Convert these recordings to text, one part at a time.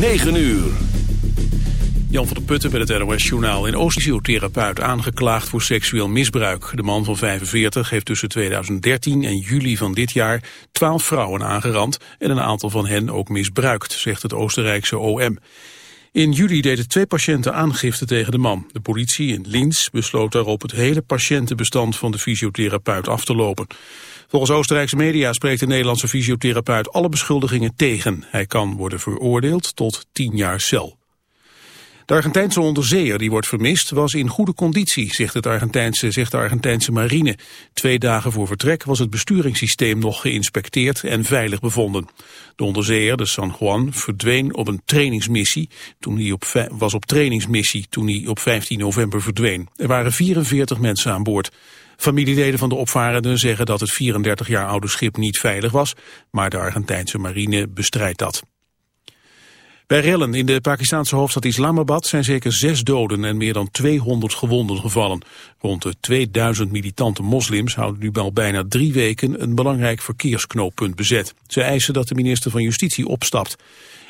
9 uur. Jan van der Putten bij het NOS-journaal. In Oost-fysiotherapeut aangeklaagd voor seksueel misbruik. De man van 45 heeft tussen 2013 en juli van dit jaar 12 vrouwen aangerand... en een aantal van hen ook misbruikt, zegt het Oostenrijkse OM. In juli deden twee patiënten aangifte tegen de man. De politie in Linz besloot daarop het hele patiëntenbestand van de fysiotherapeut af te lopen. Volgens Oostenrijkse media spreekt de Nederlandse fysiotherapeut alle beschuldigingen tegen. Hij kan worden veroordeeld tot 10 jaar cel. De Argentijnse onderzeeër die wordt vermist was in goede conditie, zegt, het Argentijnse, zegt de Argentijnse marine. Twee dagen voor vertrek was het besturingssysteem nog geïnspecteerd en veilig bevonden. De onderzeeër, de San Juan, verdween op een trainingsmissie, toen hij op, was op trainingsmissie toen hij op 15 november verdween. Er waren 44 mensen aan boord. Familieleden van de opvarenden zeggen dat het 34 jaar oude schip niet veilig was, maar de Argentijnse marine bestrijdt dat. Bij rellen in de Pakistanse hoofdstad Islamabad zijn zeker zes doden en meer dan 200 gewonden gevallen. Rond de 2000 militante moslims houden nu al bijna drie weken een belangrijk verkeersknooppunt bezet. Ze eisen dat de minister van Justitie opstapt.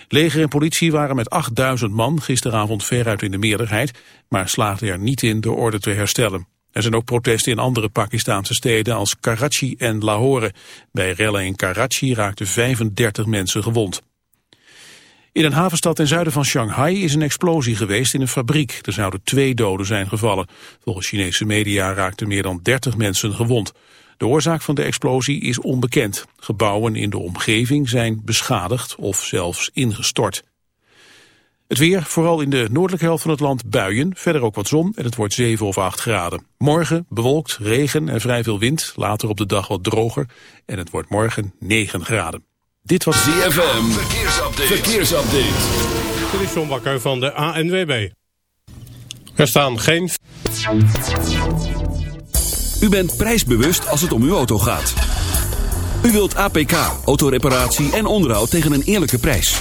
Leger en politie waren met 8000 man gisteravond veruit in de meerderheid, maar slaagden er niet in de orde te herstellen. Er zijn ook protesten in andere Pakistanse steden als Karachi en Lahore. Bij rellen in Karachi raakten 35 mensen gewond. In een havenstad ten zuiden van Shanghai is een explosie geweest in een fabriek. Er zouden twee doden zijn gevallen. Volgens Chinese media raakten meer dan 30 mensen gewond. De oorzaak van de explosie is onbekend. Gebouwen in de omgeving zijn beschadigd of zelfs ingestort. Het weer, vooral in de noordelijke helft van het land buien, verder ook wat zon en het wordt 7 of 8 graden. Morgen bewolkt, regen en vrij veel wind, later op de dag wat droger en het wordt morgen 9 graden. Dit was ZFM, verkeersupdate. verkeersupdate. Dit is John Bakker van de ANWB. Er staan geen... U bent prijsbewust als het om uw auto gaat. U wilt APK, autoreparatie en onderhoud tegen een eerlijke prijs.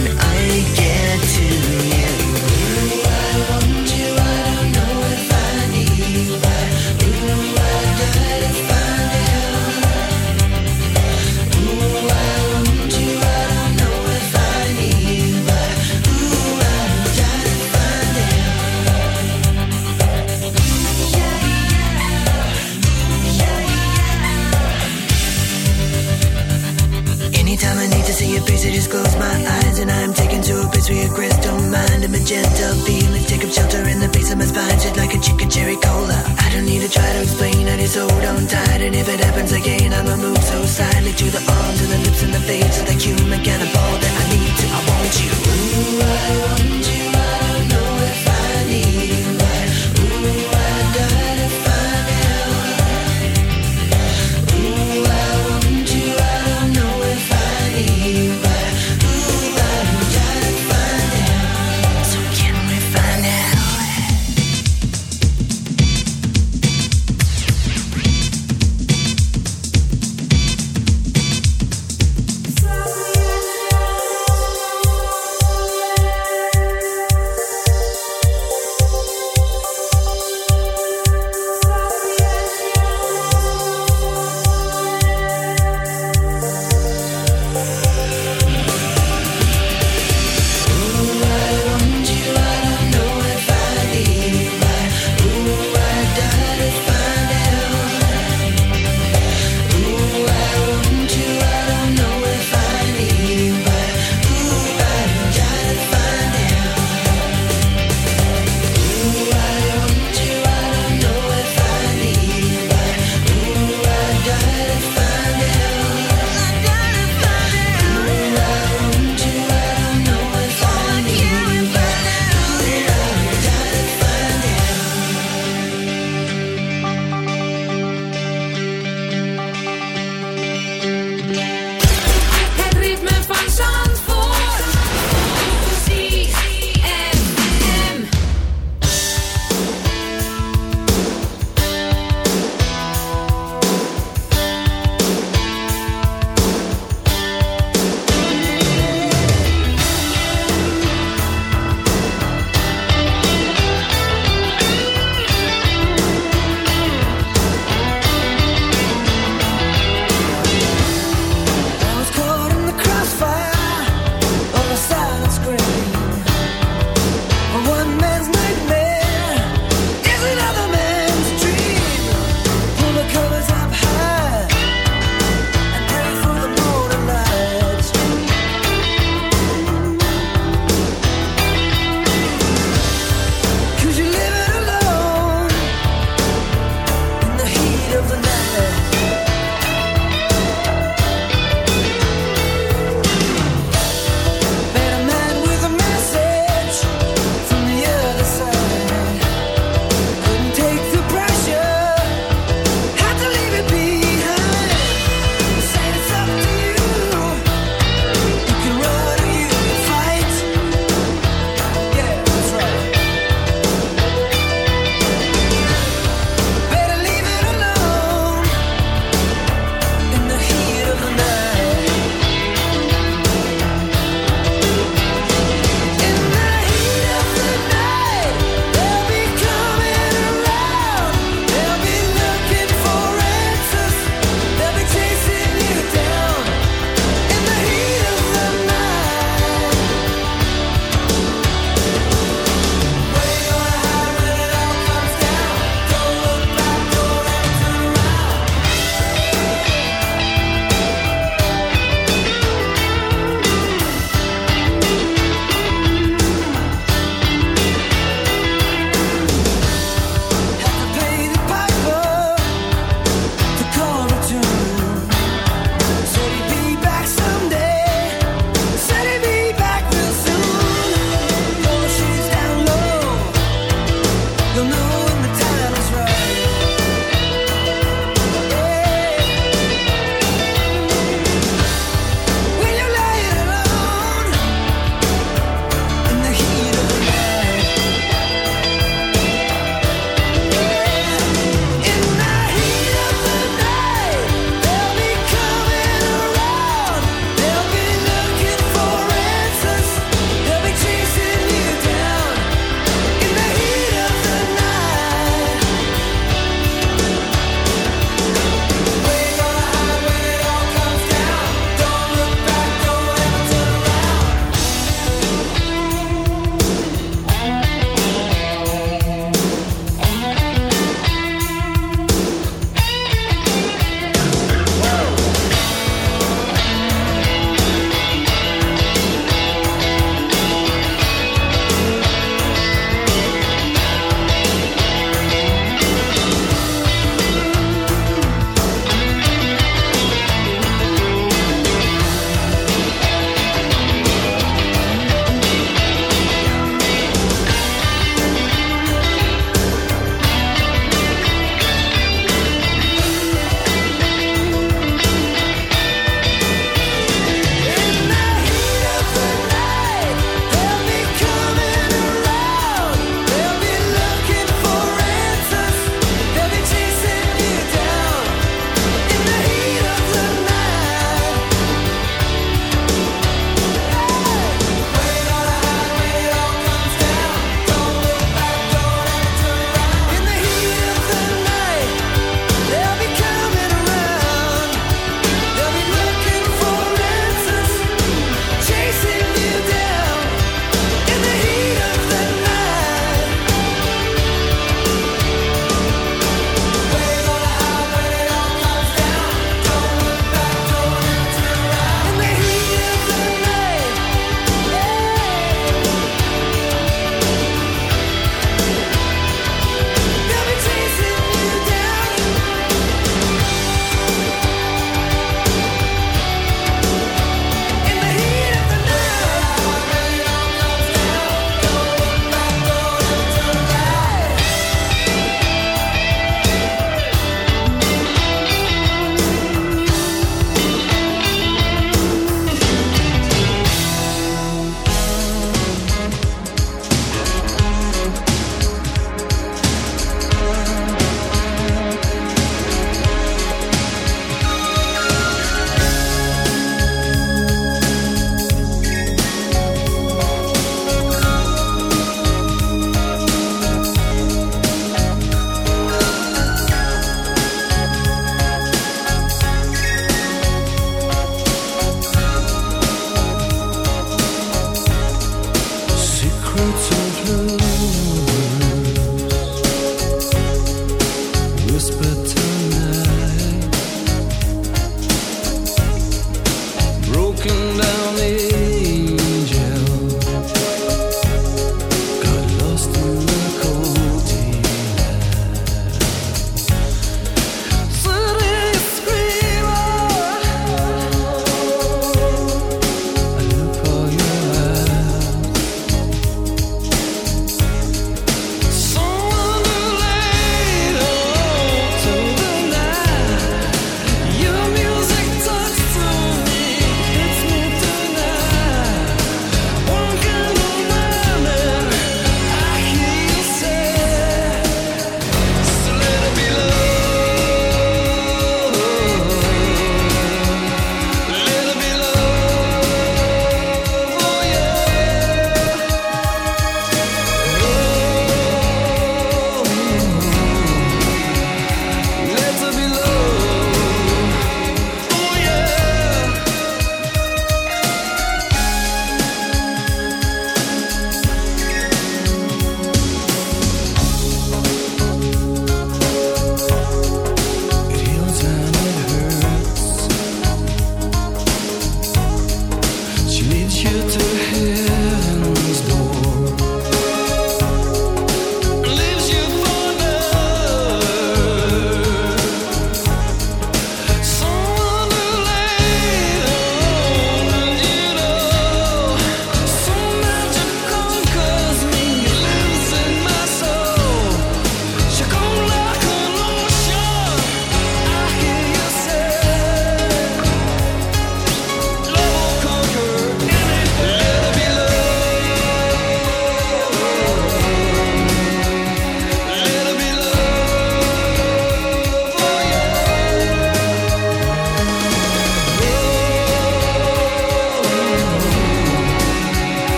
gentle feeling. Take up shelter in the face of my spine, shit like a chicken cherry cola. I don't need to try to explain, I just hold on tight. And if it happens again, I'ma move so silently to the arms, to the lips, and the face of the human cannibal that I need to. I want you. Ooh, I want you.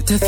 que te